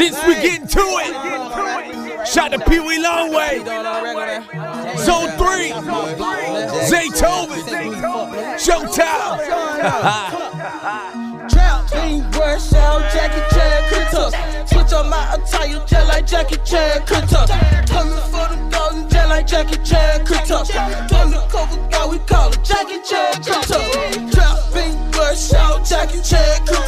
Since we get into it, shout to Pee Wee Longway, Zone 3, Zaytoven, Showtime. Trap, bean, brush out, Jackie Chan, Kentucky. Switch up my attire, just like Jackie Chan, Kentucky. Coming for the golden, just like Jackie Chan, Kentucky. Undercover guy, we call him Jackie Chan, Kentucky. Trap, bean, brush out, Jackie Chan, Kentucky.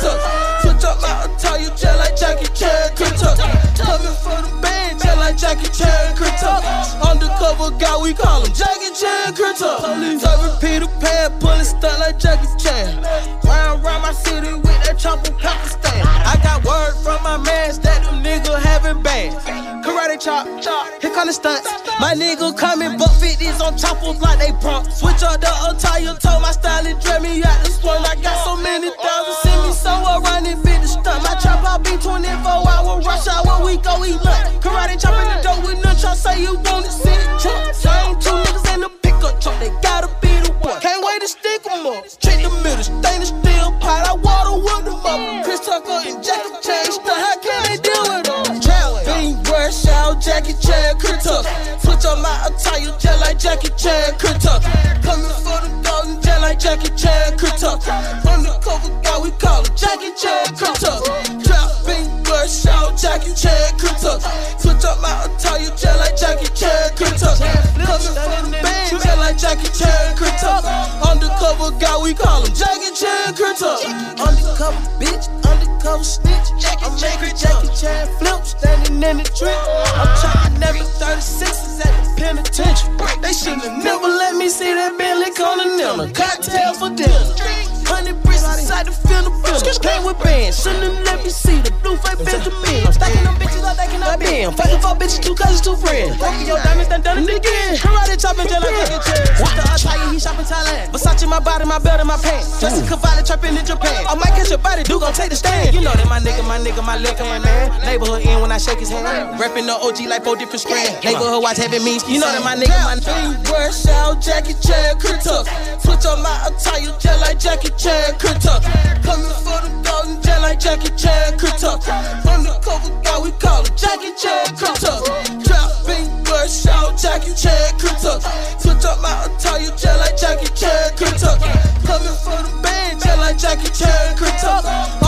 Like Jackie Chan, Kentucky. Undercover guy, we call him Jackie Chan, Kentucky. Serving Peter Pan, pulling stunt like Jackie Chan. Round round my city with that chopper Pakistan. I got word from my mans that them niggas having bands. Karate chop, chop, here come the stunts. My nigga coming, but 50s on choppers like they prompt. Switch up the attire, told my style and dread me out the swan. I got so many thousand, send me somewhere around it, bit the stunt. My trap, I be 24 hour rush hour, we go eat lunch. Karate chop say you want it, see it, chop. Same two niggas in the pickup truck, they gotta be the one. Can't wait to stick 'em up. Check the middle, stainless steel pot, I water with them up. Chris Tucker and Jackie Chan, still how can they deal with them? Trap, bean, brush out, Jackie Chan, Kentucky. Switch up my attire, just like Jackie Chan, Kentucky. Coming for the golden, just like Jackie Chan, Kentucky. Undercover guy, we call him Jackie Chan, Jackie Chan, Kentucky. Undercover guy, we call him Jackie Chan, Kentucky. Undercover bitch, undercover snitch. I'm making Jackie Chan flip, standing in the tree. I'm trying never 36s at the penitentiary. They should've never let me see that Bentley Continental. Cocktail for dinner. Honey bricks inside the bill. Play with bands, shouldn't have let me see up. Fucking four bitches, two cousins, two friends. Broken your diamonds, done done it again. Karate chopping just like Jackie Chan. With the attire, he shopping Thailand. Versace my body, my belt, and my pants. Just Cavalli trapping in Japan. I might catch your body, dude gon' take the stand. You know that my nigga, my nigga, my left hand man. Neighborhood in when I shake his hand. Reppin' the OG like four different strands. Neighborhood watch having means. You know that my nigga, my nigga. Brush out Jackie Chan, Kentucky. Switch up my attire, just like Jackie Chan, Kentucky. Coming for the golden, just like Jackie Chan, Kentucky. Undercover we call it Jackie Chan Cryptos. Trap finger, shout Jackie Chan Cryptos. Switch up my attire, just like Jackie Chan Cryptos. Coming for the band, just like Jackie Chan Cryptos.